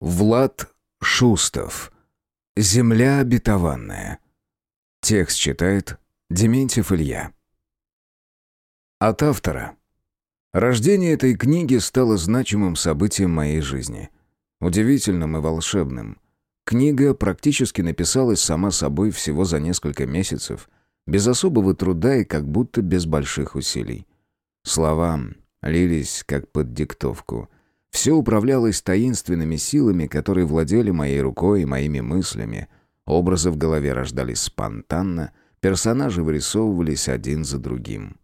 Влад Шустов. Земля обетованная. Текст читает Дементьев Илья. От автора. Рождение этой книги стало значимым событием моей жизни. Удивительным и волшебным. Книга практически написалась сама собой всего за несколько месяцев, без особого труда и как будто без больших усилий. Слова лились как под диктовку. Все управлялось таинственными силами, которые владели моей рукой и моими мыслями. Образы в голове рождались спонтанно, персонажи вырисовывались один за другим.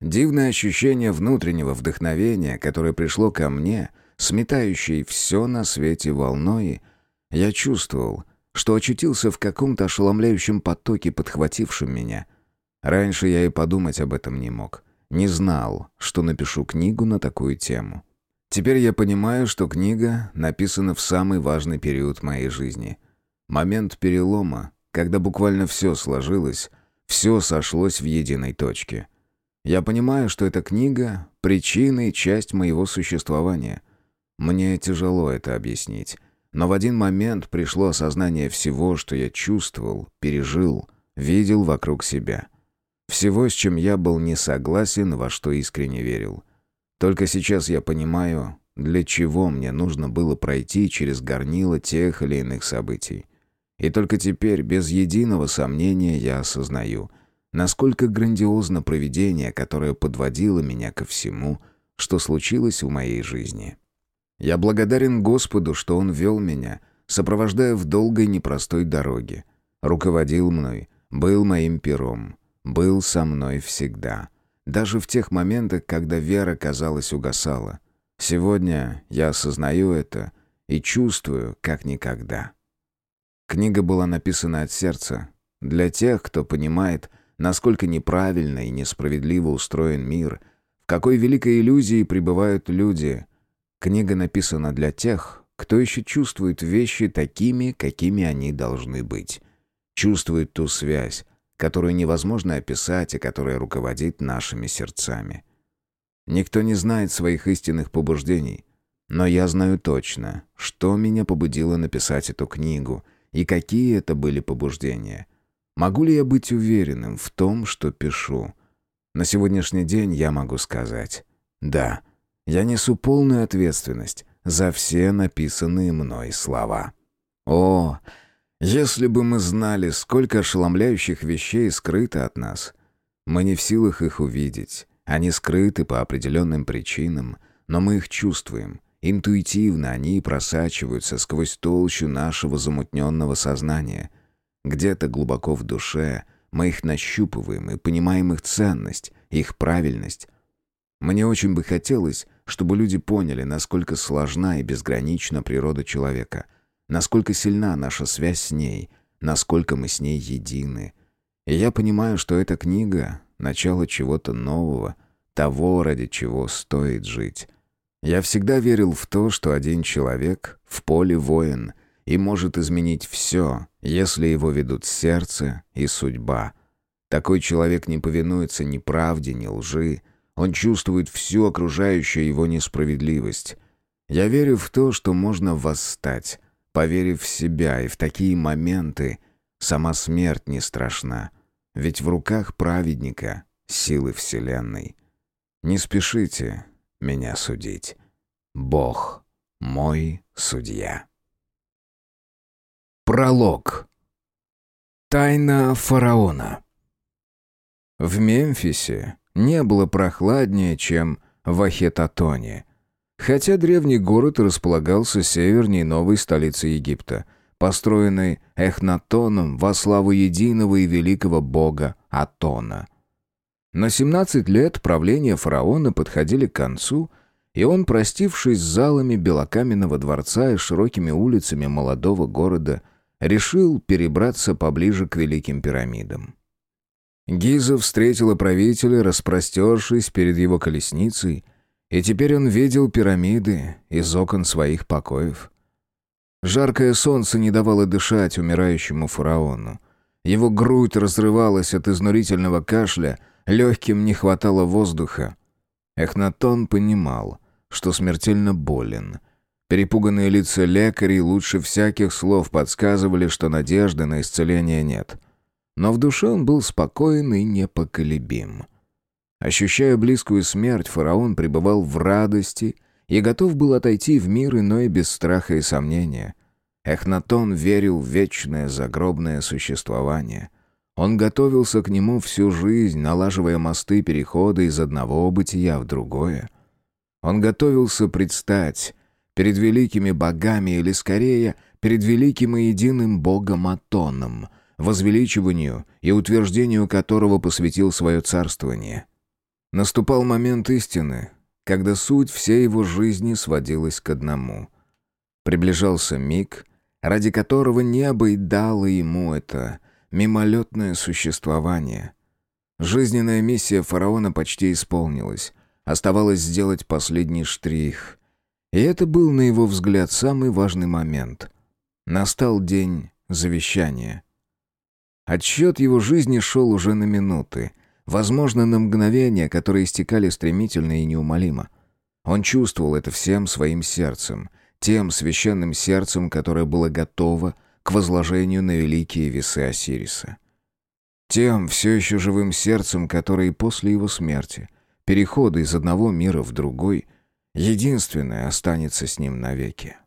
Дивное ощущение внутреннего вдохновения, которое пришло ко мне, сметающее все на свете волной, я чувствовал, что очутился в каком-то ошеломляющем потоке, подхватившем меня. Раньше я и подумать об этом не мог. Не знал, что напишу книгу на такую тему. Теперь я понимаю, что книга написана в самый важный период моей жизни. Момент перелома, когда буквально все сложилось, все сошлось в единой точке — я понимаю, что эта книга — причина и часть моего существования. Мне тяжело это объяснить. Но в один момент пришло осознание всего, что я чувствовал, пережил, видел вокруг себя. Всего, с чем я был не согласен, во что искренне верил. Только сейчас я понимаю, для чего мне нужно было пройти через горнило тех или иных событий. И только теперь, без единого сомнения, я осознаю — Насколько грандиозно провидение, которое подводило меня ко всему, что случилось в моей жизни. Я благодарен Господу, что Он вел меня, сопровождая в долгой непростой дороге. Руководил мной, был моим пером, был со мной всегда. Даже в тех моментах, когда вера, казалось, угасала. Сегодня я осознаю это и чувствую, как никогда. Книга была написана от сердца, для тех, кто понимает, насколько неправильно и несправедливо устроен мир, в какой великой иллюзии пребывают люди. Книга написана для тех, кто еще чувствует вещи такими, какими они должны быть. Чувствует ту связь, которую невозможно описать и которая руководит нашими сердцами. Никто не знает своих истинных побуждений, но я знаю точно, что меня побудило написать эту книгу и какие это были побуждения — Могу ли я быть уверенным в том, что пишу? На сегодняшний день я могу сказать «да». Я несу полную ответственность за все написанные мной слова. О, если бы мы знали, сколько ошеломляющих вещей скрыто от нас. Мы не в силах их увидеть. Они скрыты по определенным причинам, но мы их чувствуем. Интуитивно они просачиваются сквозь толщу нашего замутненного сознания — где-то глубоко в душе мы их нащупываем и понимаем их ценность, их правильность. Мне очень бы хотелось, чтобы люди поняли, насколько сложна и безгранична природа человека, насколько сильна наша связь с ней, насколько мы с ней едины. И я понимаю, что эта книга — начало чего-то нового, того, ради чего стоит жить. Я всегда верил в то, что один человек в поле воин — и может изменить все, если его ведут сердце и судьба. Такой человек не повинуется ни правде, ни лжи. Он чувствует всю окружающую его несправедливость. Я верю в то, что можно восстать, поверив в себя, и в такие моменты сама смерть не страшна. Ведь в руках праведника силы Вселенной. Не спешите меня судить. Бог мой судья. Пролог. Тайна фараона. В Мемфисе не было прохладнее, чем в Ахетатоне. Хотя древний город располагался севернее новой столицы Египта, построенной Эхнатоном во славу единого и великого бога Атона. На 17 лет правления фараона подходили к концу, и он, простившись с залами белокаменного дворца и широкими улицами молодого города, решил перебраться поближе к Великим пирамидам. Гиза встретила правителя, распростершись перед его колесницей, и теперь он видел пирамиды из окон своих покоев. Жаркое солнце не давало дышать умирающему фараону. Его грудь разрывалась от изнурительного кашля, легким не хватало воздуха. Эхнатон понимал, что смертельно болен. Перепуганные лица лекарей лучше всяких слов подсказывали, что надежды на исцеление нет. Но в душе он был спокоен и непоколебим. Ощущая близкую смерть, фараон пребывал в радости и готов был отойти в мир иной без страха и сомнения. Эхнатон верил в вечное загробное существование. Он готовился к нему всю жизнь, налаживая мосты перехода из одного бытия в другое. Он готовился предстать перед великими богами или, скорее, перед великим и единым богом Атоном, возвеличиванию и утверждению которого посвятил свое царствование. Наступал момент истины, когда суть всей его жизни сводилась к одному. Приближался миг, ради которого небо и дало ему это мимолетное существование. Жизненная миссия фараона почти исполнилась. Оставалось сделать последний штрих. И это был, на его взгляд, самый важный момент. Настал день завещания. Отсчет его жизни шел уже на минуты. Возможно, на мгновения, которые истекали стремительно и неумолимо. Он чувствовал это всем своим сердцем, тем священным сердцем, которое было готово к возложению на великие весы Осириса. Тем все еще живым сердцем, которое после его смерти, перехода из одного мира в другой, единственное останется с ним навеки.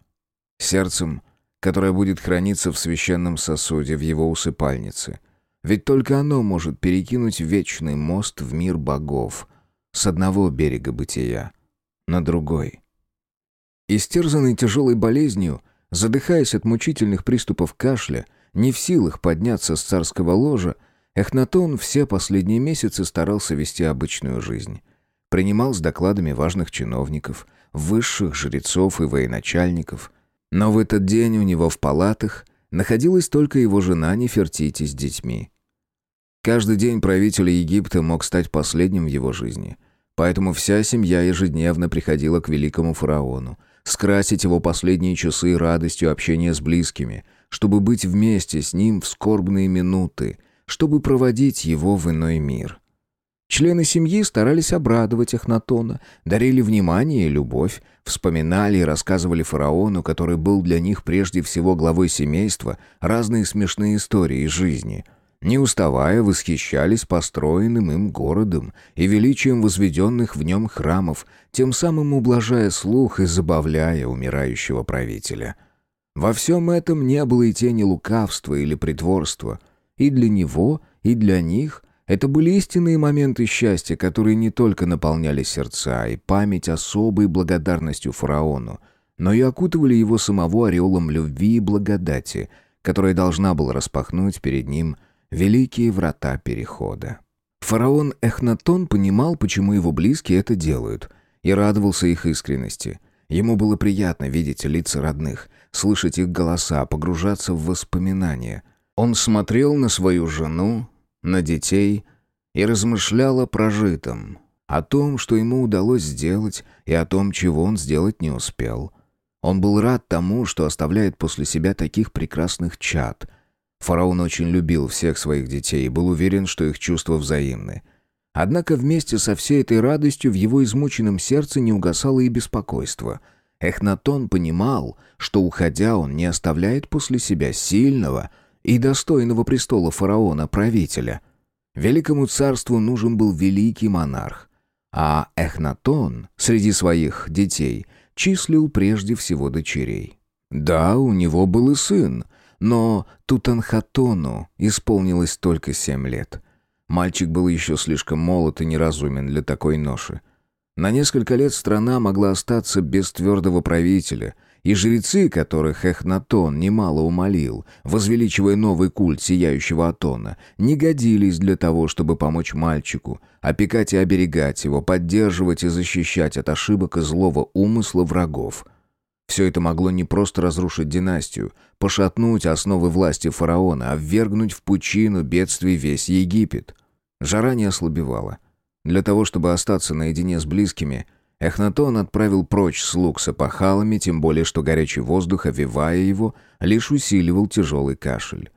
Сердцем, которое будет храниться в священном сосуде в его усыпальнице — ведь только оно может перекинуть вечный мост в мир богов с одного берега бытия на другой. Истерзанный тяжелой болезнью, задыхаясь от мучительных приступов кашля, не в силах подняться с царского ложа, Эхнатон все последние месяцы старался вести обычную жизнь. Принимал с докладами важных чиновников, высших жрецов и военачальников. Но в этот день у него в палатах находилась только его жена Нефертити с детьми. Каждый день правитель Египта мог стать последним в его жизни. Поэтому вся семья ежедневно приходила к великому фараону, скрасить его последние часы радостью общения с близкими, чтобы быть вместе с ним в скорбные минуты, чтобы проводить его в иной мир. Члены семьи старались обрадовать Эхнатона, дарили внимание и любовь, вспоминали и рассказывали фараону, который был для них прежде всего главой семейства, разные смешные истории из жизни. Не уставая, восхищались построенным им городом и величием возведенных в нем храмов, тем самым ублажая слух и забавляя умирающего правителя. Во всем этом не было и тени лукавства или притворства. И для него, и для них – это были истинные моменты счастья, которые не только наполняли сердца и память особой благодарностью фараону, но и окутывали его самого ореолом любви и благодати, которая должна была распахнуть перед ним великие врата перехода. Фараон Эхнатон понимал, почему его близкие это делают, и радовался их искренности. Ему было приятно видеть лица родных, слышать их голоса, погружаться в воспоминания. Он смотрел на свою жену, на детей и размышлял о прожитом, о том, что ему удалось сделать, и о том, чего он сделать не успел. Он был рад тому, что оставляет после себя таких прекрасных чад. Фараон очень любил всех своих детей и был уверен, что их чувства взаимны. Однако вместе со всей этой радостью в его измученном сердце не угасало и беспокойство. Эхнатон понимал, что, уходя, он не оставляет после себя сильного, и достойного престола фараона-правителя. Великому царству нужен был великий монарх, а Эхнатон среди своих детей числил прежде всего дочерей. Да, у него был и сын, но Тутанхатону исполнилось только семь лет. Мальчик был еще слишком молод и неразумен для такой ноши. На несколько лет страна могла остаться без твердого правителя — и жрецы, которых Эхнатон немало умолил, возвеличивая новый культ сияющего Атона, не годились для того, чтобы помочь мальчику, опекать и оберегать его, поддерживать и защищать от ошибок и злого умысла врагов. Все это могло не просто разрушить династию, пошатнуть основы власти фараона, а ввергнуть в пучину бедствий весь Египет. Жара не ослабевала. Для того, чтобы остаться наедине с близкими – Эхнатон отправил прочь слуг с опахалами, тем более что горячий воздух, овивая его, лишь усиливал тяжелый кашель.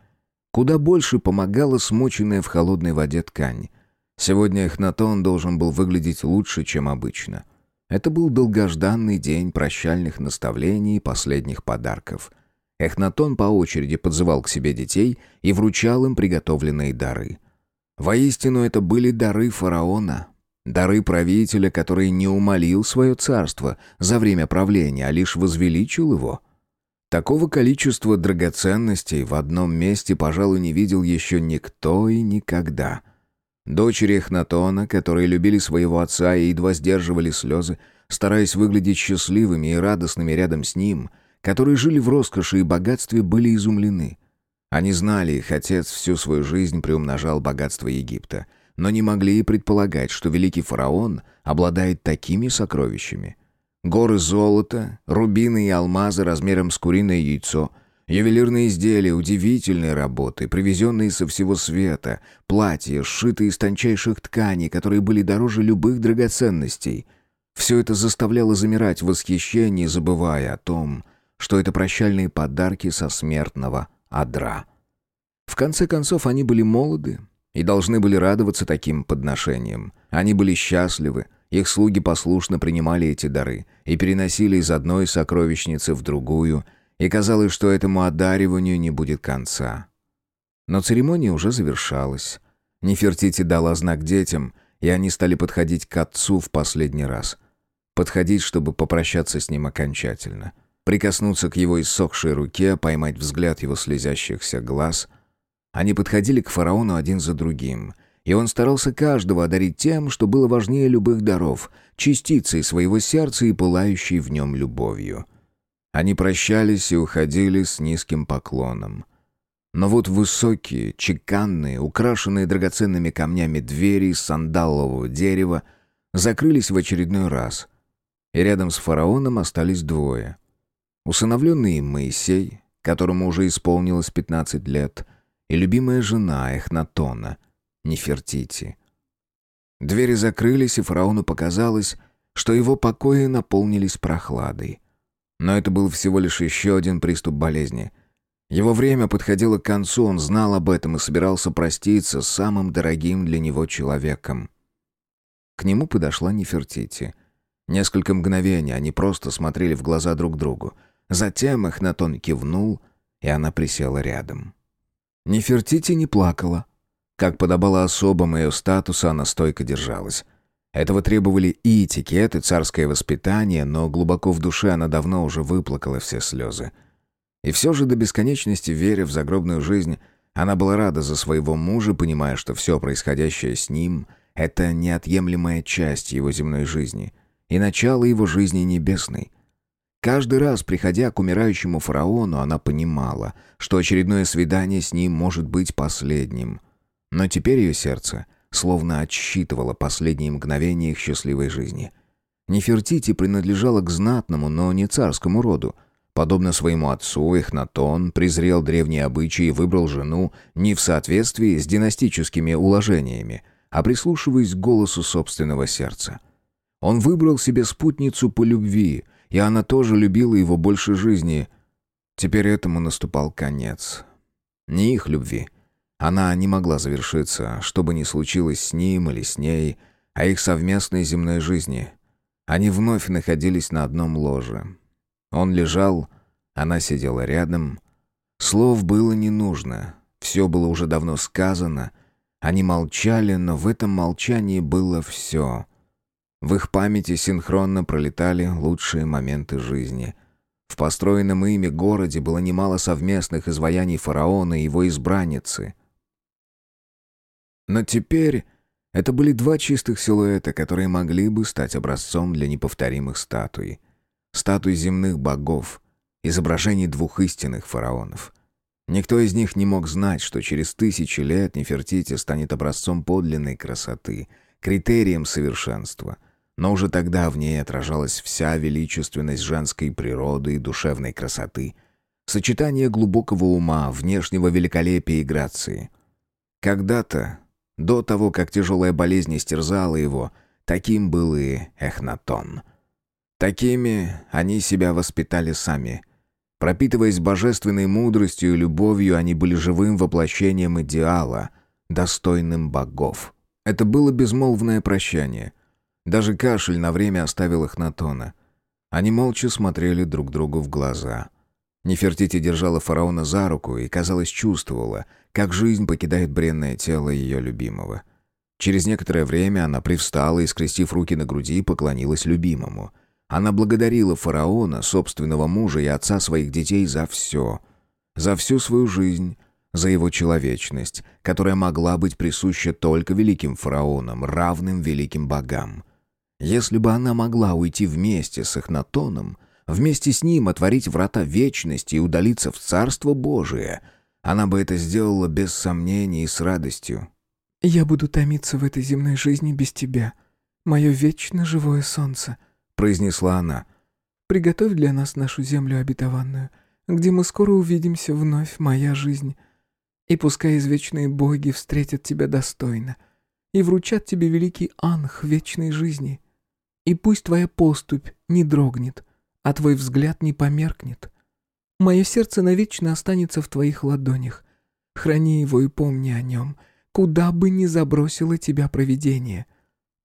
Куда больше помогала смоченная в холодной воде ткань. Сегодня Эхнатон должен был выглядеть лучше, чем обычно. Это был долгожданный день прощальных наставлений и последних подарков. Эхнатон по очереди подзывал к себе детей и вручал им приготовленные дары. Воистину, это были дары фараона, дары правителя, который не умолил свое царство за время правления, а лишь возвеличил его. Такого количества драгоценностей в одном месте, пожалуй, не видел еще никто и никогда — Дочери Эхнатона, которые любили своего отца и едва сдерживали слезы, стараясь выглядеть счастливыми и радостными рядом с ним, которые жили в роскоши и богатстве, были изумлены. Они знали, их отец всю свою жизнь приумножал богатство Египта, но не могли и предполагать, что великий фараон обладает такими сокровищами. Горы золота, рубины и алмазы размером с куриное яйцо — Ювелирные изделия удивительной работы, привезенные со всего света, платья, сшитые из тончайших тканей, которые были дороже любых драгоценностей. Все это заставляло замирать в восхищении, забывая о том, что это прощальные подарки со смертного адра. В конце концов, они были молоды и должны были радоваться таким подношениям. Они были счастливы, их слуги послушно принимали эти дары и переносили из одной сокровищницы в другую – и казалось, что этому одариванию не будет конца. Но церемония уже завершалась. Нефертити дала знак детям, и они стали подходить к отцу в последний раз. Подходить, чтобы попрощаться с ним окончательно. Прикоснуться к его иссохшей руке, поймать взгляд его слезящихся глаз. Они подходили к фараону один за другим, и он старался каждого одарить тем, что было важнее любых даров, частицей своего сердца и пылающей в нем любовью. Они прощались и уходили с низким поклоном. Но вот высокие, чеканные, украшенные драгоценными камнями двери из сандалового дерева закрылись в очередной раз. И рядом с фараоном остались двое. Усыновленный Моисей, которому уже исполнилось 15 лет, и любимая жена Эхнатона, Нефертити. Двери закрылись, и фараону показалось, что его покои наполнились прохладой. Но это был всего лишь еще один приступ болезни. Его время подходило к концу, он знал об этом и собирался проститься с самым дорогим для него человеком. К нему подошла Нефертити. Несколько мгновений они просто смотрели в глаза друг другу. Затем Эхнатон кивнул, и она присела рядом. Нефертити не плакала. Как подобало особам ее статуса, она стойко держалась. Этого требовали и этикет, и царское воспитание, но глубоко в душе она давно уже выплакала все слезы. И все же до бесконечности веря в загробную жизнь, она была рада за своего мужа, понимая, что все происходящее с ним — это неотъемлемая часть его земной жизни и начало его жизни небесной. Каждый раз, приходя к умирающему фараону, она понимала, что очередное свидание с ним может быть последним. Но теперь ее сердце словно отсчитывала последние мгновения их счастливой жизни. Нефертити принадлежала к знатному, но не царскому роду. Подобно своему отцу, Эхнатон презрел древние обычаи и выбрал жену не в соответствии с династическими уложениями, а прислушиваясь к голосу собственного сердца. Он выбрал себе спутницу по любви, и она тоже любила его больше жизни. Теперь этому наступал конец. Не их любви, она не могла завершиться, что бы ни случилось с ним или с ней, а их совместной земной жизни. Они вновь находились на одном ложе. Он лежал, она сидела рядом. Слов было не нужно, все было уже давно сказано. Они молчали, но в этом молчании было все. В их памяти синхронно пролетали лучшие моменты жизни — в построенном ими городе было немало совместных изваяний фараона и его избранницы. Но теперь это были два чистых силуэта, которые могли бы стать образцом для неповторимых статуй. Статуй земных богов, изображений двух истинных фараонов. Никто из них не мог знать, что через тысячи лет Нефертити станет образцом подлинной красоты, критерием совершенства. Но уже тогда в ней отражалась вся величественность женской природы и душевной красоты, сочетание глубокого ума, внешнего великолепия и грации. Когда-то до того, как тяжелая болезнь истерзала его, таким был и Эхнатон. Такими они себя воспитали сами. Пропитываясь божественной мудростью и любовью, они были живым воплощением идеала, достойным богов. Это было безмолвное прощание. Даже кашель на время оставил их на тона. Они молча смотрели друг другу в глаза. Нефертити держала фараона за руку и, казалось, чувствовала, как жизнь покидает бренное тело ее любимого. Через некоторое время она привстала и, скрестив руки на груди, поклонилась любимому. Она благодарила фараона, собственного мужа и отца своих детей за все. За всю свою жизнь, за его человечность, которая могла быть присуща только великим фараонам, равным великим богам. Если бы она могла уйти вместе с Эхнатоном, вместе с ним отворить врата вечности и удалиться в Царство Божие, она бы это сделала без сомнений и с радостью. «Я буду томиться в этой земной жизни без тебя, мое вечно живое солнце», — произнесла она. «Приготовь для нас нашу землю обетованную, где мы скоро увидимся вновь, моя жизнь». И пускай извечные боги встретят тебя достойно и вручат тебе великий анх вечной жизни. И пусть твоя поступь не дрогнет, а твой взгляд не померкнет. Мое сердце навечно останется в твоих ладонях. Храни его и помни о нем, куда бы ни забросило тебя провидение.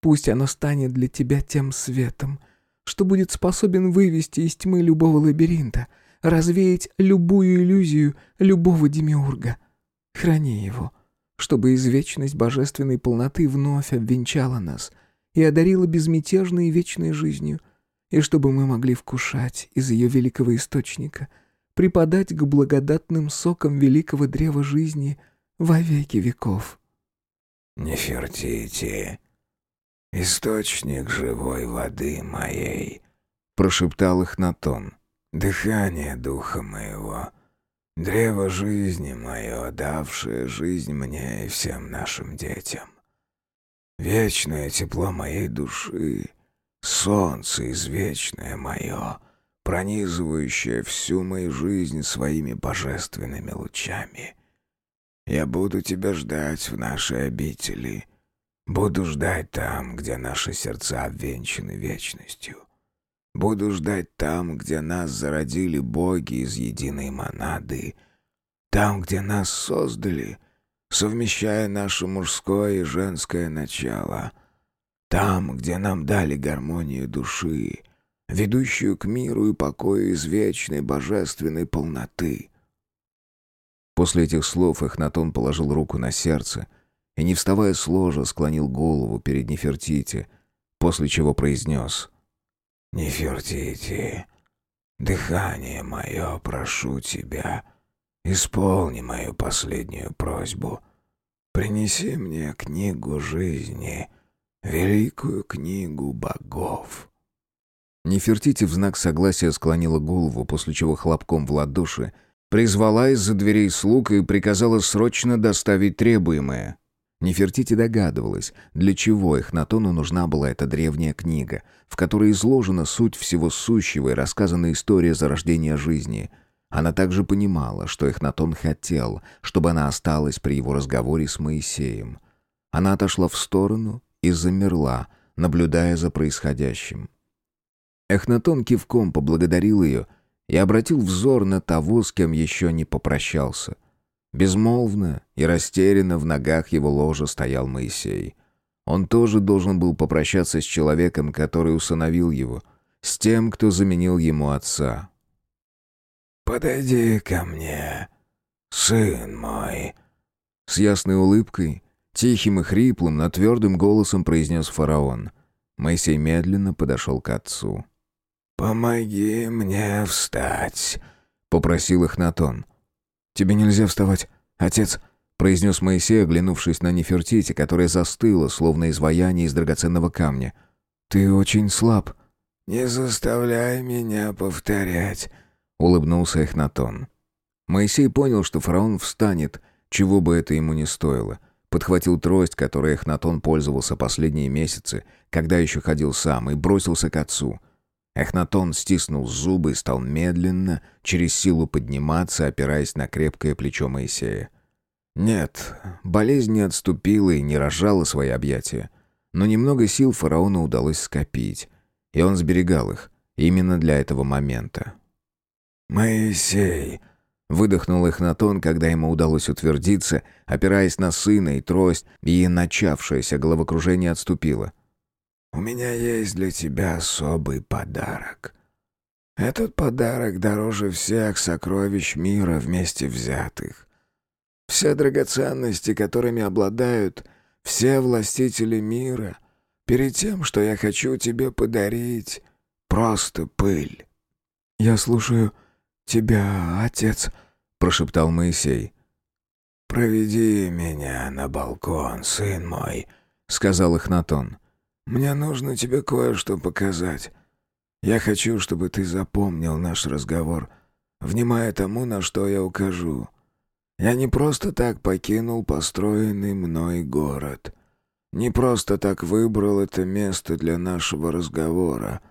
Пусть оно станет для тебя тем светом, что будет способен вывести из тьмы любого лабиринта, развеять любую иллюзию любого демиурга — Храни его, чтобы извечность божественной полноты вновь обвенчала нас и одарила безмятежной и вечной жизнью, и чтобы мы могли вкушать из ее великого источника, преподать к благодатным сокам великого древа жизни во веки веков. «Нефертити, источник живой воды моей», — прошептал их Натон. «Дыхание духа моего» Древо жизни мое, давшее жизнь мне и всем нашим детям. Вечное тепло моей души, солнце извечное мое, пронизывающее всю мою жизнь своими божественными лучами. Я буду тебя ждать в нашей обители, буду ждать там, где наши сердца обвенчаны вечностью. Буду ждать там, где нас зародили боги из единой монады. Там, где нас создали, совмещая наше мужское и женское начало. Там, где нам дали гармонию души, ведущую к миру и покою из вечной божественной полноты. После этих слов Эхнатон положил руку на сердце и, не вставая с ложа, склонил голову перед Нефертити, после чего произнес — «Нефертити, дыхание мое, прошу тебя, исполни мою последнюю просьбу. Принеси мне книгу жизни, великую книгу богов». Нефертити в знак согласия склонила голову, после чего хлопком в ладоши призвала из-за дверей слуг и приказала срочно доставить требуемое. Нефертити догадывалась, для чего Эхнатону нужна была эта древняя книга, в которой изложена суть всего сущего и рассказана история зарождения жизни. Она также понимала, что Эхнатон хотел, чтобы она осталась при его разговоре с Моисеем. Она отошла в сторону и замерла, наблюдая за происходящим. Эхнатон кивком поблагодарил ее и обратил взор на того, с кем еще не попрощался — Безмолвно и растерянно в ногах его ложа стоял Моисей. Он тоже должен был попрощаться с человеком, который усыновил его, с тем, кто заменил ему отца. «Подойди ко мне, сын мой», — с ясной улыбкой, тихим и хриплым, но твердым голосом произнес фараон. Моисей медленно подошел к отцу. «Помоги мне встать», — попросил их Натон. «Тебе нельзя вставать, отец», — произнес Моисей, оглянувшись на Нефертити, которая застыла, словно изваяние из драгоценного камня. «Ты очень слаб». «Не заставляй меня повторять», — улыбнулся Эхнатон. Моисей понял, что фараон встанет, чего бы это ему ни стоило. Подхватил трость, которой Эхнатон пользовался последние месяцы, когда еще ходил сам, и бросился к отцу — Эхнатон стиснул зубы и стал медленно, через силу подниматься, опираясь на крепкое плечо Моисея. Нет, болезнь не отступила и не разжала свои объятия. Но немного сил фараону удалось скопить, и он сберегал их именно для этого момента. «Моисей!» — выдохнул Эхнатон, когда ему удалось утвердиться, опираясь на сына и трость, и начавшееся головокружение отступило. у меня есть для тебя особый подарок. Этот подарок дороже всех сокровищ мира вместе взятых. Все драгоценности, которыми обладают все властители мира, перед тем, что я хочу тебе подарить, просто пыль. «Я слушаю тебя, отец», — прошептал Моисей. «Проведи меня на балкон, сын мой», — сказал Ихнатон. «Мне нужно тебе кое-что показать. Я хочу, чтобы ты запомнил наш разговор, внимая тому, на что я укажу. Я не просто так покинул построенный мной город. Не просто так выбрал это место для нашего разговора.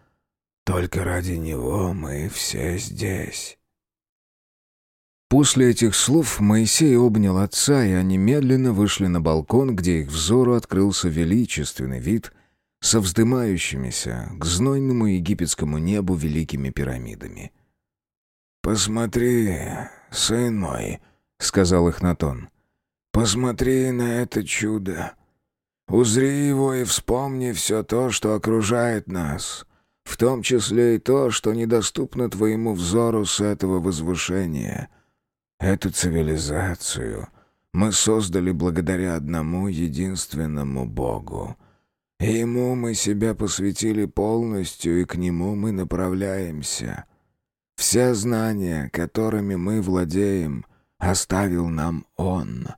Только ради него мы все здесь». После этих слов Моисей обнял отца, и они медленно вышли на балкон, где их взору открылся величественный вид со вздымающимися к знойному египетскому небу великими пирамидами. «Посмотри, сын мой», — сказал Ихнатон, — «посмотри на это чудо. Узри его и вспомни все то, что окружает нас, в том числе и то, что недоступно твоему взору с этого возвышения». Эту цивилизацию мы создали благодаря одному единственному Богу. Ему мы себя посвятили полностью, и к Нему мы направляемся. Все знания, которыми мы владеем, оставил нам Он,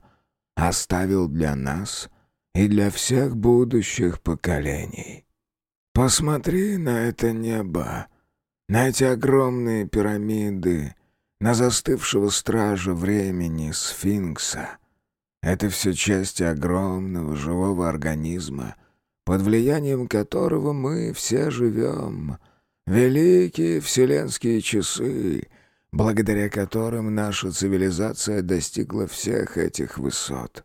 оставил для нас и для всех будущих поколений. Посмотри на это небо, на эти огромные пирамиды, на застывшего стража времени сфинкса. Это все части огромного живого организма, под влиянием которого мы все живем. Великие вселенские часы, благодаря которым наша цивилизация достигла всех этих высот.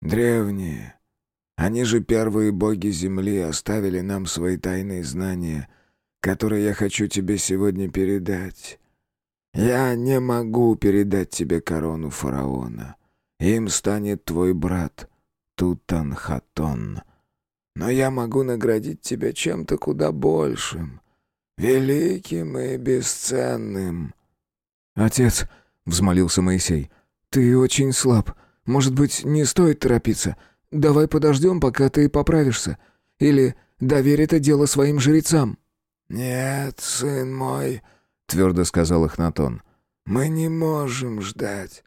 Древние, они же первые боги Земли оставили нам свои тайные знания, которые я хочу тебе сегодня передать. Я не могу передать тебе корону фараона. Им станет твой брат Тутанхатон. Но я могу наградить тебя чем-то куда большим, великим и бесценным». «Отец», — взмолился Моисей, — «ты очень слаб. Может быть, не стоит торопиться? Давай подождем, пока ты поправишься. Или доверь это дело своим жрецам». «Нет, сын мой», твердо сказал Эхнатон. «Мы не можем ждать.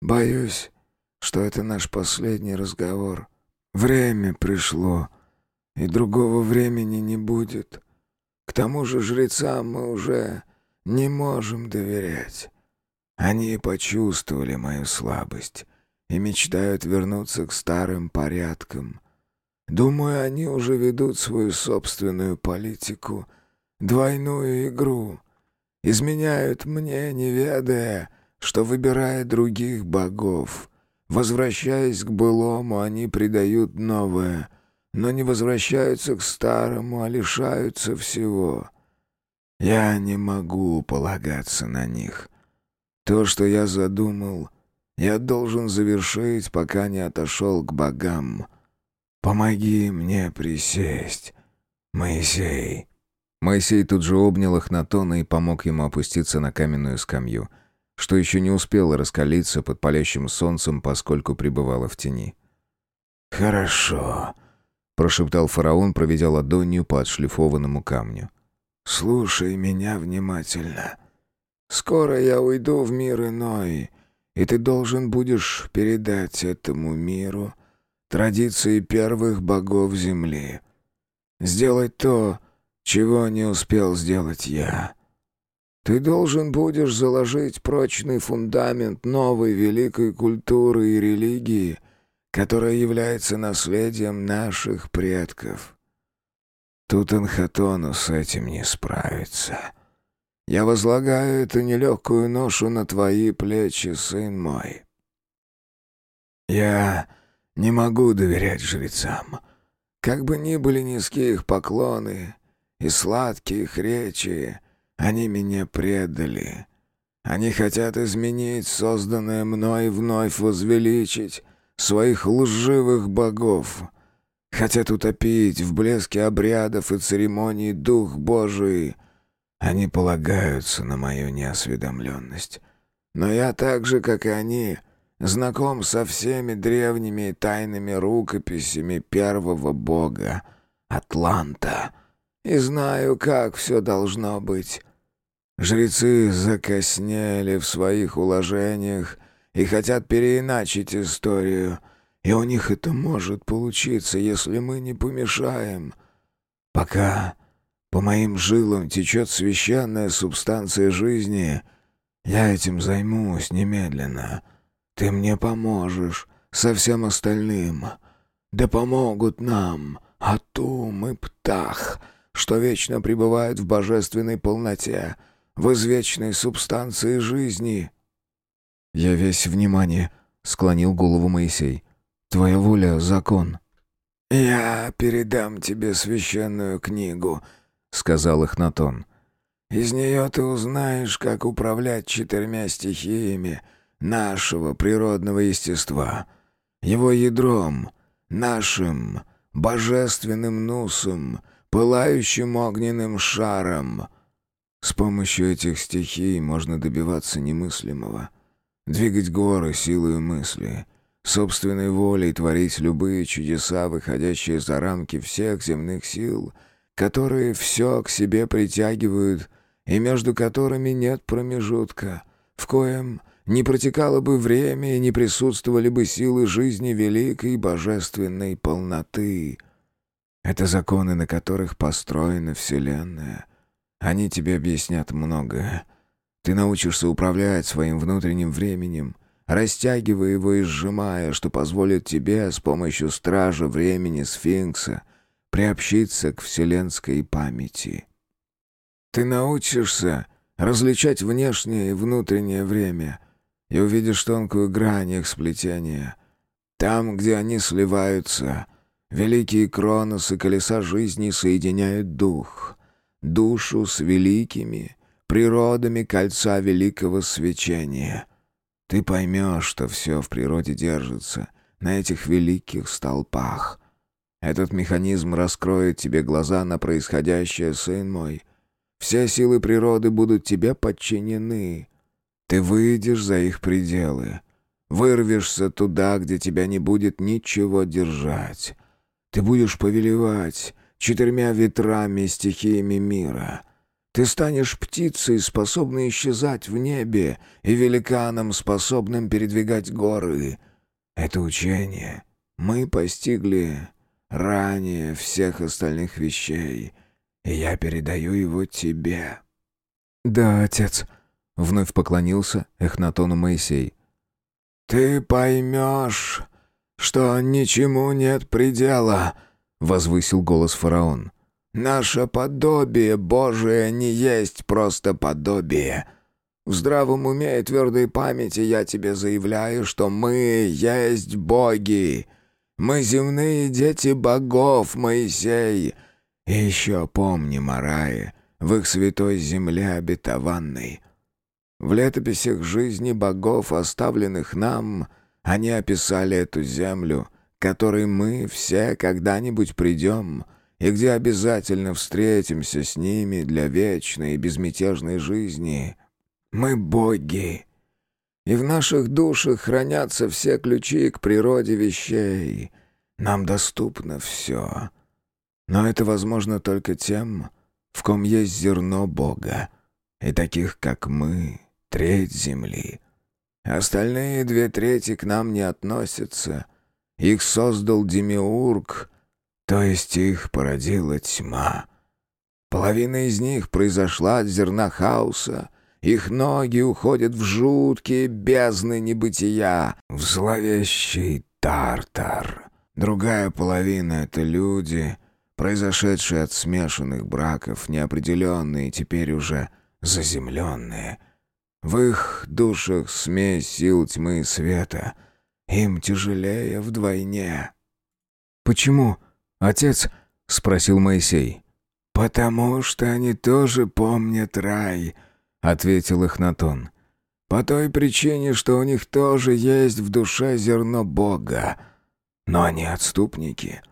Боюсь, что это наш последний разговор. Время пришло, и другого времени не будет. К тому же жрецам мы уже не можем доверять. Они почувствовали мою слабость и мечтают вернуться к старым порядкам. Думаю, они уже ведут свою собственную политику, двойную игру» изменяют мне, не ведая, что, выбирая других богов, возвращаясь к былому, они предают новое, но не возвращаются к старому, а лишаются всего. Я не могу полагаться на них. То, что я задумал, я должен завершить, пока не отошел к богам. Помоги мне присесть, Моисей». Моисей тут же обнял Ахнатона и помог ему опуститься на каменную скамью, что еще не успело раскалиться под палящим солнцем, поскольку пребывало в тени. «Хорошо», — прошептал фараон, проведя ладонью по отшлифованному камню. «Слушай меня внимательно. Скоро я уйду в мир иной, и ты должен будешь передать этому миру традиции первых богов Земли. Сделать то, чего не успел сделать я. Ты должен будешь заложить прочный фундамент новой великой культуры и религии, которая является наследием наших предков. Тутанхатону с этим не справится. Я возлагаю эту нелегкую ношу на твои плечи, сын мой. Я не могу доверять жрецам. Как бы ни были низки их поклоны, и сладкие их речи, они меня предали. Они хотят изменить созданное мной вновь возвеличить своих лживых богов. хотят утопить в блеске обрядов и церемоний Дух Божий. Они полагаются на мою неосведомленность. Но я так же, как и они, знаком со всеми древними и тайными рукописями первого бога — Атланта, и знаю, как все должно быть. Жрецы закоснели в своих уложениях и хотят переиначить историю, и у них это может получиться, если мы не помешаем. Пока по моим жилам течет священная субстанция жизни, я этим займусь немедленно. Ты мне поможешь со всем остальным. Да помогут нам Атум и Птах, что вечно пребывают в божественной полноте, в извечной субстанции жизни». «Я весь внимание», — склонил голову Моисей. «Твоя воля — закон». «Я передам тебе священную книгу», — сказал Эхнатон. «Из нее ты узнаешь, как управлять четырьмя стихиями нашего природного естества, его ядром, нашим божественным нусом, пылающим огненным шаром. С помощью этих стихий можно добиваться немыслимого, двигать горы силой мысли, собственной волей творить любые чудеса, выходящие за рамки всех земных сил, которые все к себе притягивают и между которыми нет промежутка, в коем не протекало бы время и не присутствовали бы силы жизни великой божественной полноты. Это законы, на которых построена Вселенная. Они тебе объяснят многое. Ты научишься управлять своим внутренним временем, растягивая его и сжимая, что позволит тебе с помощью стража времени сфинкса приобщиться к вселенской памяти. Ты научишься различать внешнее и внутреннее время и увидишь тонкую грань их сплетения. Там, где они сливаются, великие кроносы колеса жизни соединяют дух, душу с великими природами кольца великого свечения — ты поймешь, что все в природе держится на этих великих столпах. Этот механизм раскроет тебе глаза на происходящее, сын мой. Все силы природы будут тебе подчинены. Ты выйдешь за их пределы, вырвешься туда, где тебя не будет ничего держать. Ты будешь повелевать четырьмя ветрами стихиями мира — ты станешь птицей, способной исчезать в небе, и великаном, способным передвигать горы. Это учение мы постигли ранее всех остальных вещей, и я передаю его тебе». «Да, отец», — вновь поклонился Эхнатону Моисей. «Ты поймешь, что ничему нет предела», — возвысил голос фараон. Наше подобие Божие не есть просто подобие. В здравом уме и твердой памяти я тебе заявляю, что мы есть боги. Мы земные дети богов, Моисей. И еще помни, Марае, в их святой земле обетованной. В летописях жизни богов, оставленных нам, они описали эту землю, к которой мы все когда-нибудь придем — и где обязательно встретимся с ними для вечной и безмятежной жизни. Мы боги, и в наших душах хранятся все ключи к природе вещей. Нам доступно все. Но это возможно только тем, в ком есть зерно Бога, и таких, как мы, треть земли. Остальные две трети к нам не относятся. Их создал Демиург — то есть их породила тьма. Половина из них произошла от зерна хаоса. Их ноги уходят в жуткие бездны небытия, в зловещий тартар. Другая половина — это люди, произошедшие от смешанных браков, неопределенные, теперь уже заземленные. В их душах смесь сил тьмы и света. Им тяжелее вдвойне. «Почему?» «Отец?» — спросил Моисей. «Потому что они тоже помнят рай», — ответил Эхнатон. «По той причине, что у них тоже есть в душе зерно Бога. Но они отступники.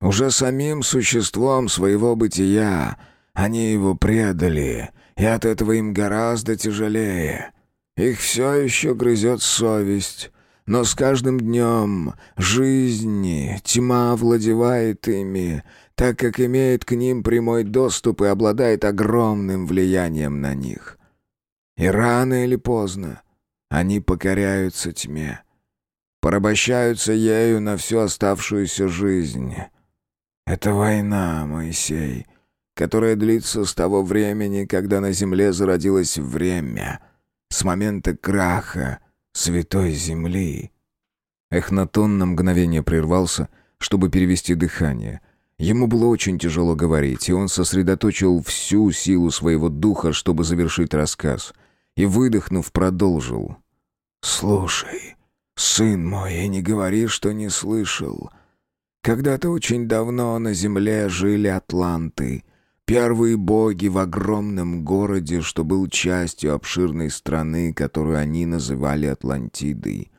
Уже самим существом своего бытия они его предали, и от этого им гораздо тяжелее. Их все еще грызет совесть, но с каждым днем жизни тьма овладевает ими, так как имеет к ним прямой доступ и обладает огромным влиянием на них. И рано или поздно они покоряются тьме, порабощаются ею на всю оставшуюся жизнь. Это война, Моисей, которая длится с того времени, когда на земле зародилось время, с момента краха святой земли. Эхнатон на мгновение прервался, чтобы перевести дыхание. Ему было очень тяжело говорить, и он сосредоточил всю силу своего духа, чтобы завершить рассказ, и, выдохнув, продолжил. «Слушай, сын мой, и не говори, что не слышал. Когда-то очень давно на земле жили атланты, первые боги в огромном городе, что был частью обширной страны, которую они называли Атлантидой.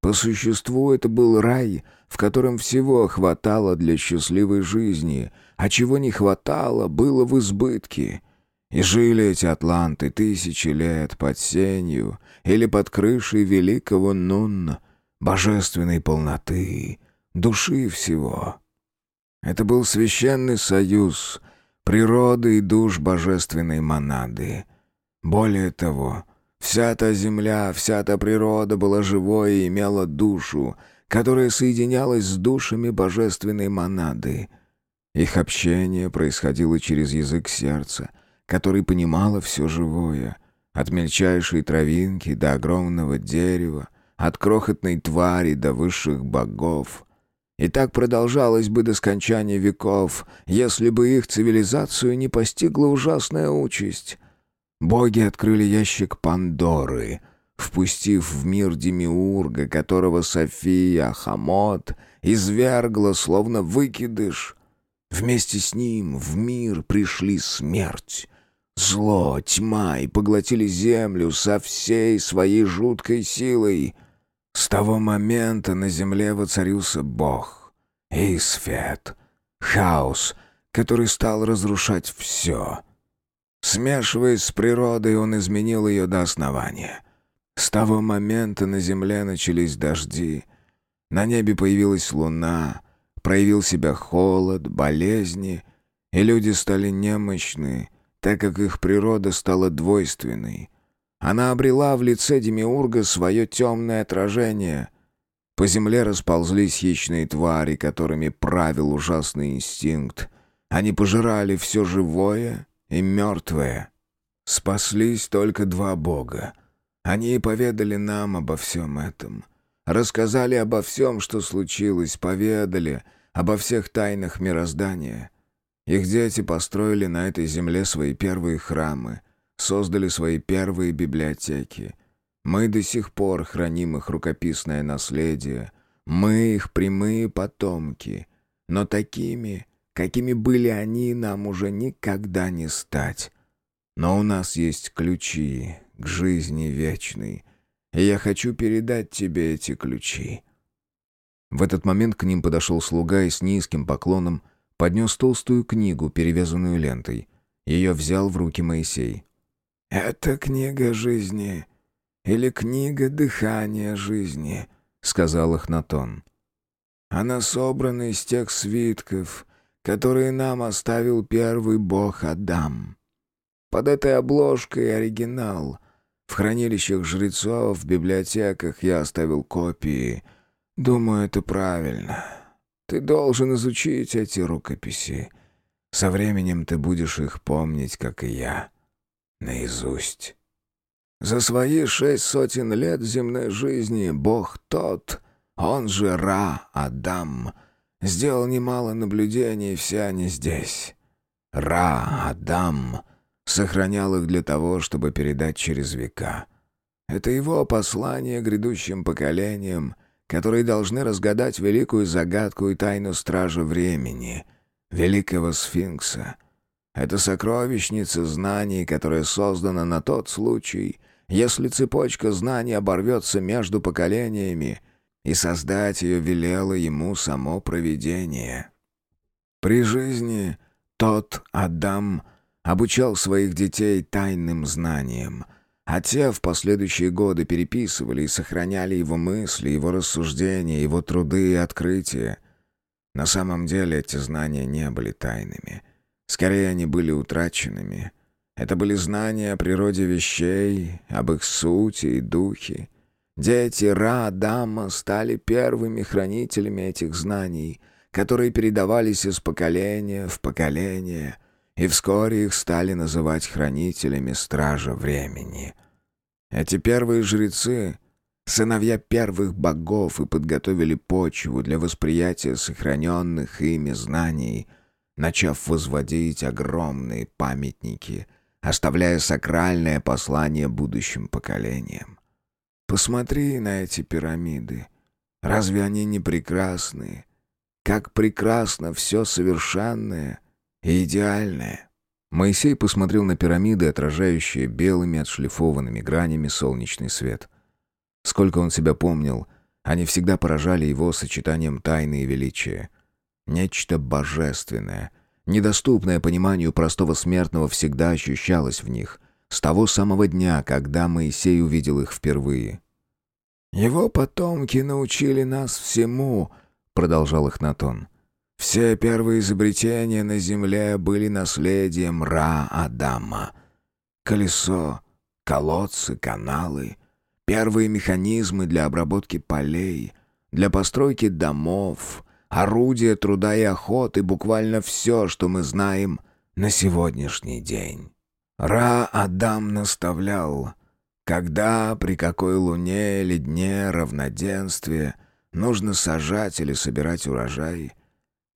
По существу это был рай, в котором всего хватало для счастливой жизни, а чего не хватало, было в избытке. И жили эти атланты тысячи лет под сенью или под крышей великого Нунна, божественной полноты, души всего. Это был священный союз природы и душ божественной монады. Более того, вся та земля, вся та природа была живой и имела душу, которая соединялась с душами божественной монады. Их общение происходило через язык сердца, который понимало все живое, от мельчайшей травинки до огромного дерева, от крохотной твари до высших богов. И так продолжалось бы до скончания веков, если бы их цивилизацию не постигла ужасная участь. Боги открыли ящик Пандоры, впустив в мир Демиурга, которого София Хамот извергла, словно выкидыш. Вместе с ним в мир пришли смерть, зло, тьма и поглотили землю со всей своей жуткой силой — с того момента на земле воцарился Бог, Исфет, хаос, который стал разрушать все. Смешиваясь с природой, он изменил ее до основания. С того момента на земле начались дожди, на небе появилась луна, проявил себя холод, болезни, и люди стали немощны, так как их природа стала двойственной — она обрела в лице Демиурга свое темное отражение. По земле расползлись хищные твари, которыми правил ужасный инстинкт. Они пожирали все живое и мертвое. Спаслись только два бога. Они поведали нам обо всем этом. Рассказали обо всем, что случилось, поведали обо всех тайнах мироздания. Их дети построили на этой земле свои первые храмы — создали свои первые библиотеки. Мы до сих пор храним их рукописное наследие. Мы их прямые потомки. Но такими, какими были они, нам уже никогда не стать. Но у нас есть ключи к жизни вечной, и я хочу передать тебе эти ключи». В этот момент к ним подошел слуга и с низким поклоном поднес толстую книгу, перевязанную лентой. Ее взял в руки Моисей. «Это книга жизни или книга дыхания жизни», — сказал Ахнатон. «Она собрана из тех свитков, которые нам оставил первый бог Адам. Под этой обложкой оригинал. В хранилищах жрецов, в библиотеках я оставил копии. Думаю, это правильно. Ты должен изучить эти рукописи. Со временем ты будешь их помнить, как и я» наизусть. За свои шесть сотен лет земной жизни Бог тот, он же Ра Адам, сделал немало наблюдений, все они здесь. Ра Адам сохранял их для того, чтобы передать через века. Это его послание грядущим поколениям, которые должны разгадать великую загадку и тайну стража времени, великого сфинкса — это сокровищница знаний, которая создана на тот случай, если цепочка знаний оборвется между поколениями, и создать ее велело ему само провидение. При жизни тот Адам обучал своих детей тайным знаниям, а те в последующие годы переписывали и сохраняли его мысли, его рассуждения, его труды и открытия. На самом деле эти знания не были тайными. Скорее, они были утраченными. Это были знания о природе вещей, об их сути и духе. Дети Ра-Адама стали первыми хранителями этих знаний, которые передавались из поколения в поколение, и вскоре их стали называть хранителями Стража Времени. Эти первые жрецы — сыновья первых богов и подготовили почву для восприятия сохраненных ими знаний, начав возводить огромные памятники, оставляя сакральное послание будущим поколениям. Посмотри на эти пирамиды. Разве они не прекрасные? Как прекрасно все совершенное и идеальное. Моисей посмотрел на пирамиды, отражающие белыми отшлифованными гранями солнечный свет. Сколько он себя помнил, они всегда поражали его сочетанием тайны и величия. Нечто божественное, недоступное пониманию простого смертного всегда ощущалось в них — с того самого дня, когда Моисей увидел их впервые. «Его потомки научили нас всему», — продолжал Эхнатон. «Все первые изобретения на земле были наследием Ра-Адама. Колесо, колодцы, каналы, первые механизмы для обработки полей, для постройки домов, орудия труда и охоты, буквально все, что мы знаем на сегодняшний день». Ра-Адам наставлял, когда, при какой луне или дне равноденствия нужно сажать или собирать урожай,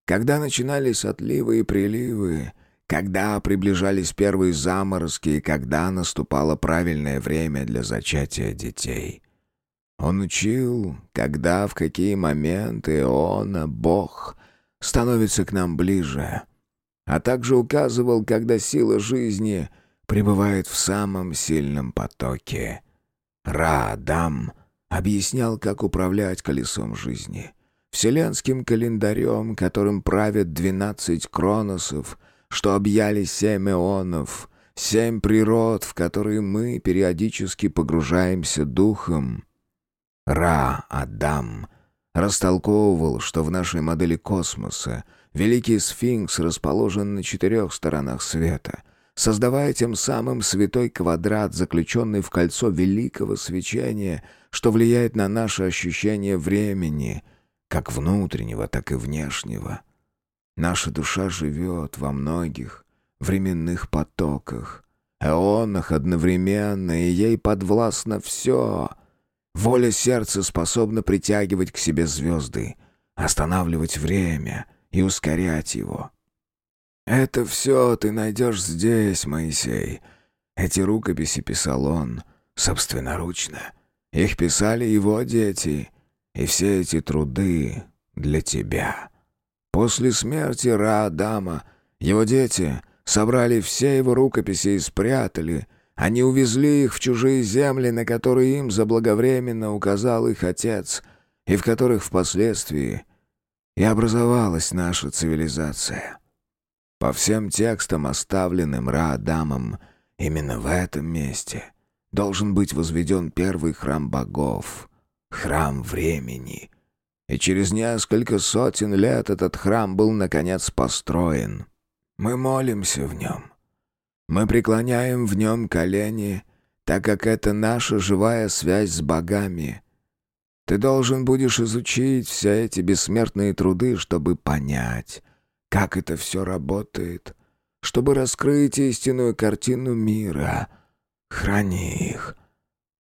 когда начинались отливы и приливы, когда приближались первые заморозки и когда наступало правильное время для зачатия детей. Он учил, когда, в какие моменты он, Бог, становится к нам ближе, а также указывал, когда сила жизни — пребывает в самом сильном потоке. Ра-Адам объяснял, как управлять колесом жизни. Вселенским календарем, которым правят двенадцать кроносов, что объяли семь эонов, семь природ, в которые мы периодически погружаемся духом. Ра-Адам растолковывал, что в нашей модели космоса Великий Сфинкс расположен на четырех сторонах света — создавая тем самым святой квадрат, заключенный в кольцо великого свечения, что влияет на наше ощущение времени, как внутреннего, так и внешнего. Наша душа живет во многих временных потоках, эонах одновременно, и ей подвластно все. Воля сердца способна притягивать к себе звезды, останавливать время и ускорять его. «Это все ты найдешь здесь, Моисей. Эти рукописи писал он собственноручно. Их писали его дети, и все эти труды для тебя. После смерти Ра-Адама его дети собрали все его рукописи и спрятали. Они увезли их в чужие земли, на которые им заблаговременно указал их отец, и в которых впоследствии и образовалась наша цивилизация». По всем текстам, оставленным Ра-Адамом, именно в этом месте должен быть возведен первый храм богов, храм времени. И через несколько сотен лет этот храм был, наконец, построен. Мы молимся в нем. Мы преклоняем в нем колени, так как это наша живая связь с богами. Ты должен будешь изучить все эти бессмертные труды, чтобы понять, как это все работает, чтобы раскрыть истинную картину мира. Храни их,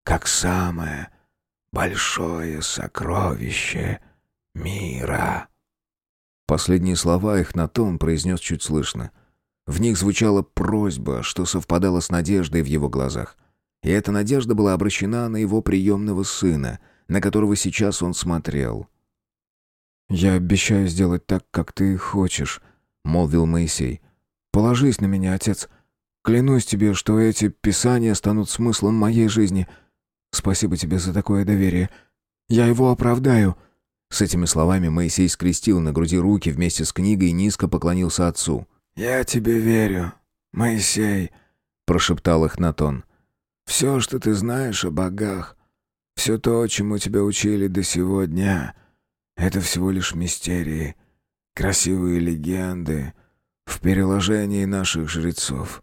как самое большое сокровище мира». Последние слова их на тон произнес чуть слышно. В них звучала просьба, что совпадала с надеждой в его глазах. И эта надежда была обращена на его приемного сына, на которого сейчас он смотрел — «Я обещаю сделать так, как ты хочешь», — молвил Моисей. «Положись на меня, отец. Клянусь тебе, что эти писания станут смыслом моей жизни. Спасибо тебе за такое доверие. Я его оправдаю. С этими словами Моисей скрестил на груди руки вместе с книгой и низко поклонился отцу. «Я тебе верю, Моисей», — прошептал Эхнатон. «Все, что ты знаешь о богах, все то, чему тебя учили до сего дня, это всего лишь мистерии, красивые легенды в переложении наших жрецов.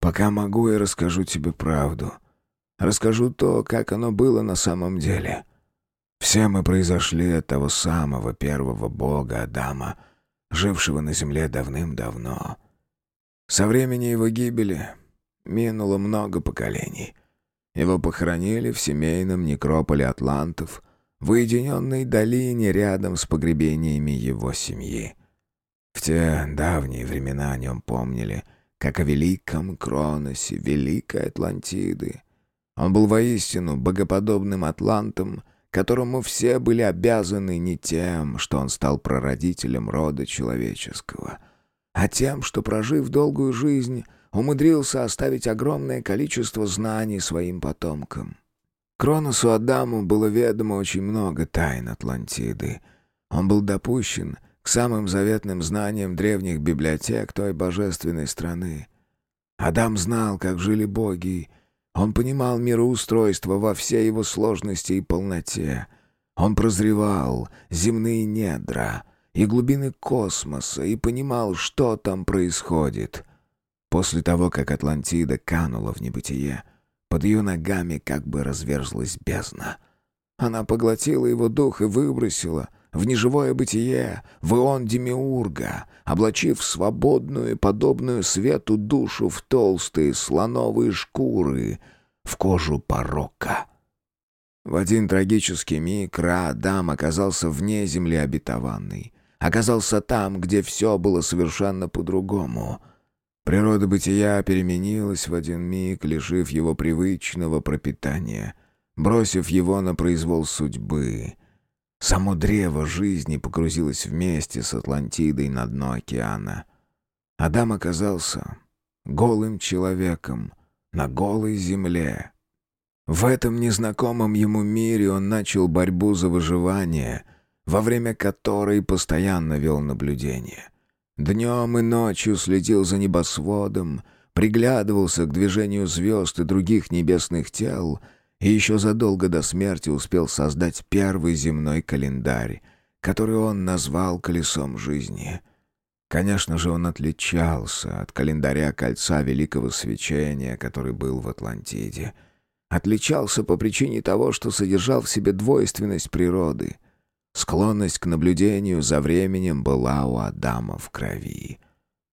Пока могу, я расскажу тебе правду. Расскажу то, как оно было на самом деле». Все мы произошли от того самого первого бога Адама, жившего на земле давным-давно. Со времени его гибели минуло много поколений. Его похоронили в семейном некрополе атлантов, в уединенной долине рядом с погребениями его семьи. В те давние времена о нем помнили, как о великом Кроносе, великой Атлантиды. Он был воистину богоподобным атлантом — которому все были обязаны не тем, что он стал прародителем рода человеческого, а тем, что, прожив долгую жизнь, умудрился оставить огромное количество знаний своим потомкам. Кроносу Адаму было ведомо очень много тайн Атлантиды. Он был допущен к самым заветным знаниям древних библиотек той божественной страны. Адам знал, как жили боги, он понимал мироустройство во всей его сложности и полноте. Он прозревал земные недра и глубины космоса и понимал, что там происходит. После того, как Атлантида канула в небытие, под ее ногами как бы разверзлась бездна. Она поглотила его дух и выбросила в неживое бытие, в ион Демиурга, облачив свободную, подобную свету душу в толстые слоновые шкуры, в кожу порока. В один трагический миг Ра-Адам оказался вне земли обетованной, оказался там, где все было совершенно по-другому. Природа бытия переменилась в один миг, лишив его привычного пропитания, бросив его на произвол судьбы — Само древо жизни погрузилось вместе с Атлантидой на дно океана. Адам оказался голым человеком на голой земле. В этом незнакомом ему мире он начал борьбу за выживание, во время которой постоянно вел наблюдение. Днем и ночью следил за небосводом, приглядывался к движению звезд и других небесных тел — и еще задолго до смерти успел создать первый земной календарь, который он назвал «Колесом жизни». Конечно же, он отличался от календаря Кольца Великого Свечения, который был в Атлантиде. Отличался по причине того, что содержал в себе двойственность природы. Склонность к наблюдению за временем была у Адама в крови.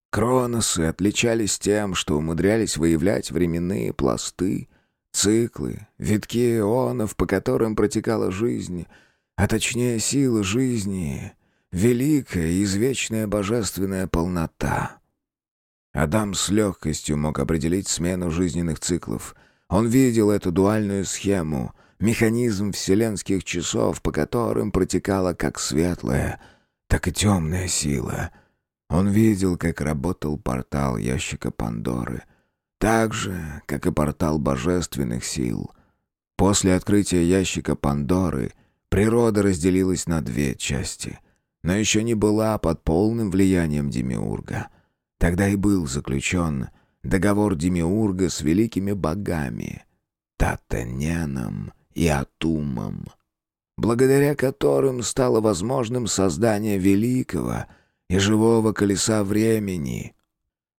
Кроносы отличались тем, что умудрялись выявлять временные пласты — Циклы, витки ионов, по которым протекала жизнь, а точнее сила жизни, великая и извечная божественная полнота. Адам с легкостью мог определить смену жизненных циклов. Он видел эту дуальную схему, механизм вселенских часов, по которым протекала как светлая, так и темная сила. Он видел, как работал портал ящика Пандоры — так же, как и портал божественных сил. После открытия ящика Пандоры природа разделилась на две части, но еще не была под полным влиянием Демиурга. Тогда и был заключен договор Демиурга с великими богами Татененом и Атумом, благодаря которым стало возможным создание великого и живого колеса времени.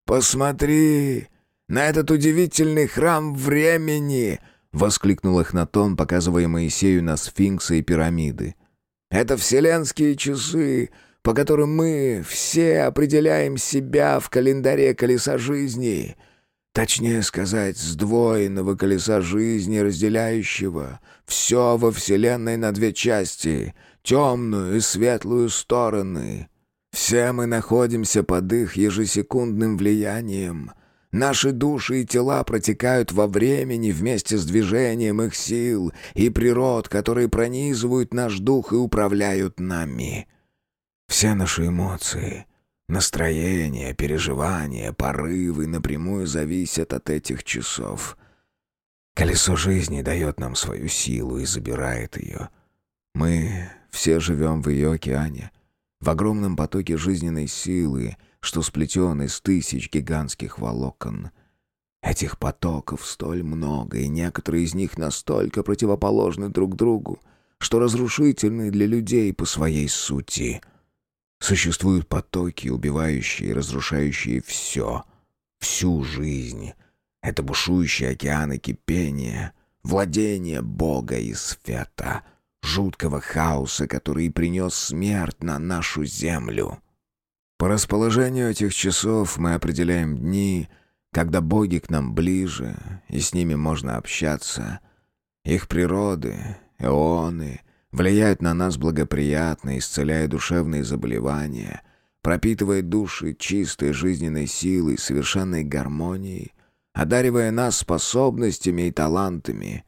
«Посмотри!» На этот удивительный храм времени!» — воскликнул Эхнатон, показывая Моисею на сфинксы и пирамиды. «Это вселенские часы, по которым мы все определяем себя в календаре колеса жизни. Точнее сказать, сдвоенного колеса жизни, разделяющего все во Вселенной на две части — темную и светлую стороны. Все мы находимся под их ежесекундным влиянием — Наши души и тела протекают во времени вместе с движением их сил и природ, которые пронизывают наш дух и управляют нами. Все наши эмоции, настроения, переживания, порывы напрямую зависят от этих часов. Колесо жизни дает нам свою силу и забирает ее. Мы все живем в ее океане, в огромном потоке жизненной силы, что сплетен из тысяч гигантских волокон. Этих потоков столь много, и некоторые из них настолько противоположны друг другу, что разрушительны для людей по своей сути. Существуют потоки, убивающие и разрушающие все, всю жизнь. Это бушующие океаны кипения, владение Бога и Света, жуткого хаоса, который принес смерть на нашу землю. По расположению этих часов мы определяем дни, когда боги к нам ближе, и с ними можно общаться. Их природы, эоны влияют на нас благоприятно, исцеляя душевные заболевания, пропитывая души чистой жизненной силой, совершенной гармонией, одаривая нас способностями и талантами.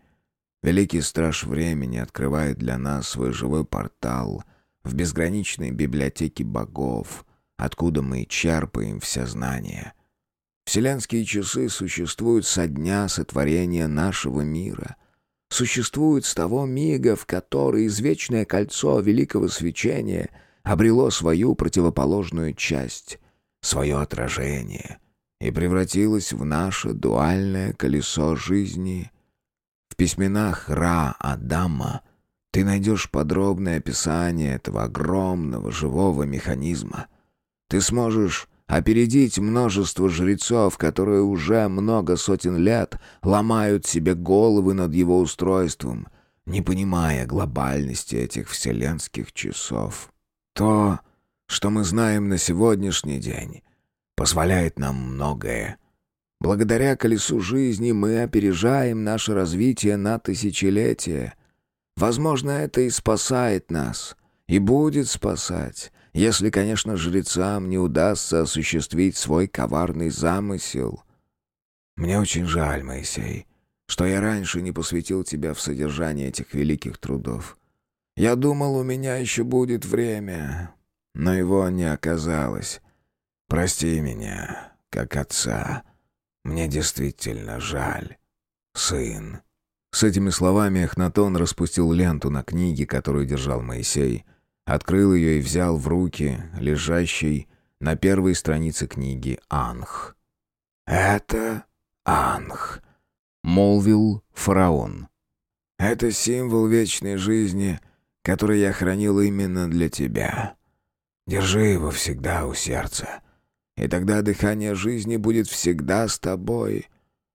Великий страж времени открывает для нас свой живой портал в безграничной библиотеке богов, откуда мы черпаем все знания. Вселенские часы существуют со дня сотворения нашего мира — существуют с того мига, в который извечное кольцо великого свечения обрело свою противоположную часть, свое отражение, и превратилось в наше дуальное колесо жизни. В письменах Ра-Адама ты найдешь подробное описание этого огромного живого механизма. Ты сможешь опередить множество жрецов, которые уже много сотен лет ломают себе головы над его устройством, не понимая глобальности этих вселенских часов. То, что мы знаем на сегодняшний день, позволяет нам многое. Благодаря колесу жизни мы опережаем наше развитие на тысячелетия. Возможно, это и спасает нас, и будет спасать, если, конечно, жрецам не удастся осуществить свой коварный замысел. Мне очень жаль, Моисей, что я раньше не посвятил тебя в содержание этих великих трудов. Я думал, у меня еще будет время, но его не оказалось. Прости меня, как отца. Мне действительно жаль, сын». С этими словами Эхнатон распустил ленту на книге, которую держал Моисей, Открыл ее и взял в руки лежащий на первой странице книги Анх. «Это Анх», — молвил фараон. «Это символ вечной жизни, который я хранил именно для тебя. Держи его всегда у сердца, и тогда дыхание жизни будет всегда с тобой.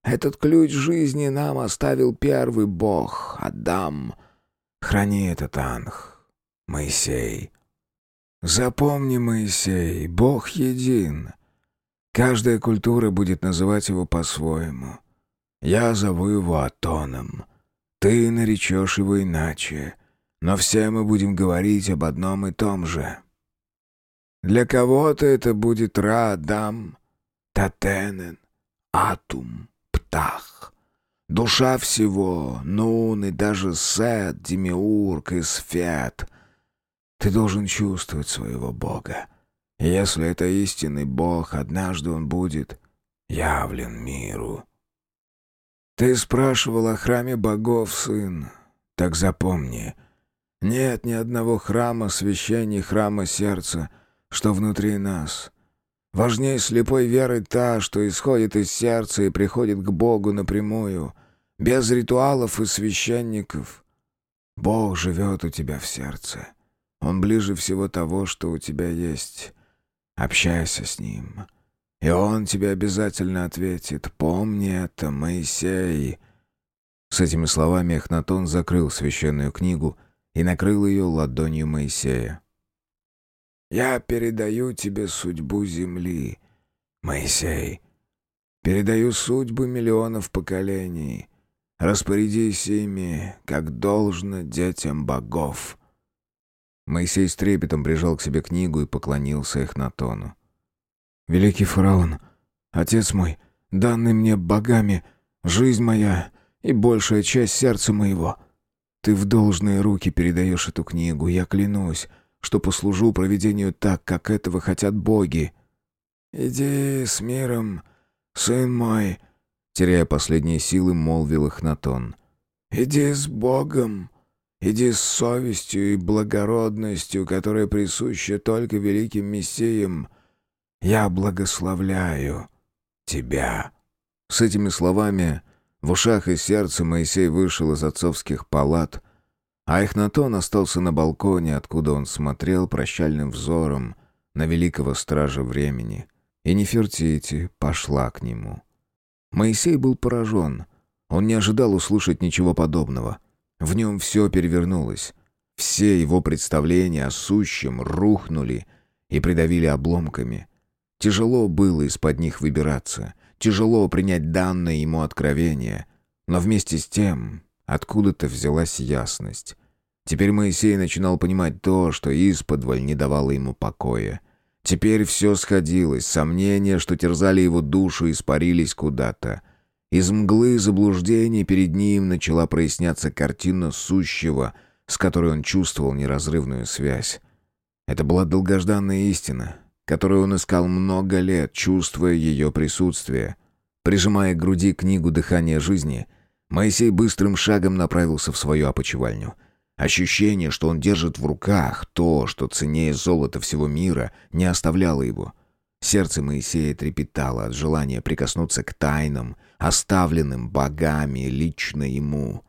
Этот ключ жизни нам оставил первый бог, Адам. Храни этот Анх, Моисей. Запомни, Моисей, Бог един. Каждая культура будет называть его по-своему. Я зову его Атоном. Ты наречешь его иначе. Но все мы будем говорить об одном и том же. Для кого-то это будет Ра-Адам, Татенен, Атум, Птах. Душа всего, Нун и даже Сет, Демиург и Сфет — ты должен чувствовать своего Бога. Если это истинный Бог, однажды Он будет явлен миру. Ты спрашивал о храме богов, сын. Так запомни. Нет ни одного храма священней храма сердца, что внутри нас. Важнее слепой веры та, что исходит из сердца и приходит к Богу напрямую, без ритуалов и священников. Бог живет у тебя в сердце. Он ближе всего того, что у тебя есть. Общайся с ним. И он тебе обязательно ответит. Помни это, Моисей. С этими словами Эхнатон закрыл священную книгу и накрыл ее ладонью Моисея. «Я передаю тебе судьбу земли, Моисей. Передаю судьбы миллионов поколений. Распорядись ими, как должно детям богов». Моисей с трепетом прижал к себе книгу и поклонился Эхнатону. «Великий фараон, отец мой, данный мне богами, жизнь моя и большая часть сердца моего. Ты в должные руки передаешь эту книгу, я клянусь, что послужу проведению так, как этого хотят боги». «Иди с миром, сын мой», — теряя последние силы, молвил Эхнатон. «Иди с Богом» Иди с совестью и благородностью, которая присуща только великим мессиям. Я благословляю тебя». С этими словами в ушах и сердце Моисей вышел из отцовских палат, а Эхнатон остался на балконе, откуда он смотрел прощальным взором на великого стража времени, и Нефертити пошла к нему. Моисей был поражен. Он не ожидал услышать ничего подобного. В нем все перевернулось. Все его представления о сущем рухнули и придавили обломками. Тяжело было из-под них выбираться, тяжело принять данное ему откровение, но вместе с тем откуда-то взялась ясность. Теперь Моисей начинал понимать то, что исподволь не давало ему покоя. Теперь все сходилось, сомнения, что терзали его душу, испарились куда-то. Из мглы заблуждений перед ним начала проясняться картина сущего, с которой он чувствовал неразрывную связь. Это была долгожданная истина, которую он искал много лет, чувствуя ее присутствие. Прижимая к груди книгу «Дыхание жизни», Моисей быстрым шагом направился в свою опочивальню — Ощущение, что он держит в руках то, что ценнее золота всего мира, не оставляло его. Сердце Моисея трепетало от желания прикоснуться к тайнам, оставленным богами лично ему.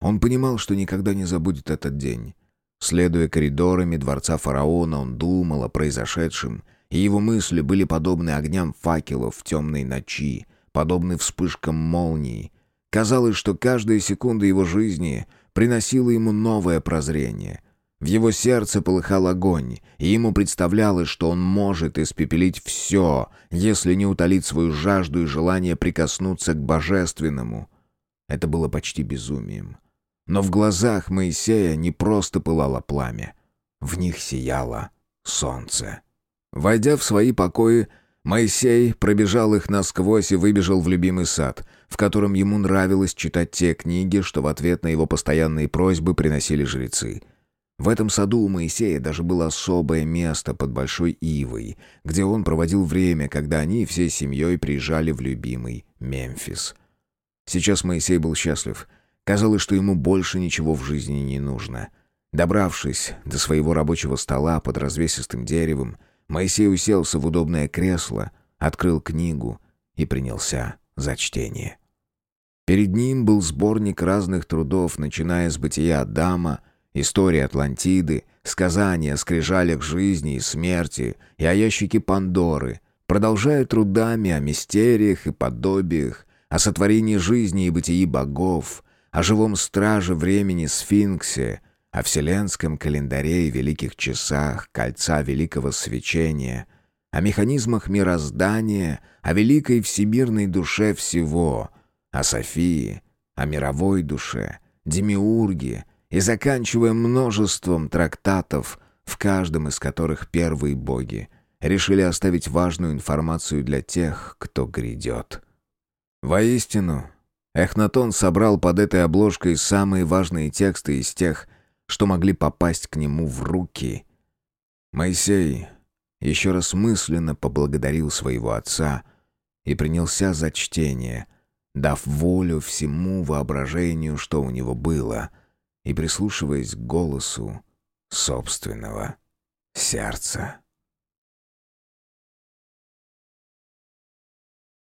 Он понимал, что никогда не забудет этот день. Следуя коридорами дворца фараона, он думал о произошедшем, и его мысли были подобны огням факелов в темной ночи, подобны вспышкам молний. Казалось, что каждая секунда его жизни приносило ему новое прозрение. В его сердце полыхал огонь, и ему представлялось, что он может испепелить все, если не утолит свою жажду и желание прикоснуться к божественному. Это было почти безумием. Но в глазах Моисея не просто пылало пламя. В них сияло солнце. Войдя в свои покои, Моисей пробежал их насквозь и выбежал в любимый сад, в котором ему нравилось читать те книги, что в ответ на его постоянные просьбы приносили жрецы. В этом саду у Моисея даже было особое место под Большой Ивой, где он проводил время, когда они всей семьей приезжали в любимый Мемфис. Сейчас Моисей был счастлив. Казалось, что ему больше ничего в жизни не нужно. Добравшись до своего рабочего стола под развесистым деревом, Моисей уселся в удобное кресло, открыл книгу и принялся за чтение. Перед ним был сборник разных трудов, начиная с бытия Адама, истории Атлантиды, сказания о скрижалях жизни и смерти и о ящике Пандоры, продолжая трудами о мистериях и подобиях, о сотворении жизни и бытии богов, о живом страже времени Сфинксе, о вселенском календаре и великих часах, кольца великого свечения, о механизмах мироздания, о великой всемирной душе всего, о Софии, о мировой душе, демиурге и заканчивая множеством трактатов, в каждом из которых первые боги решили оставить важную информацию для тех, кто грядет. Воистину, Эхнатон собрал под этой обложкой самые важные тексты из тех, что могли попасть к нему в руки. Моисей еще раз мысленно поблагодарил своего отца и принялся за чтение, дав волю всему воображению, что у него было, и прислушиваясь к голосу собственного сердца.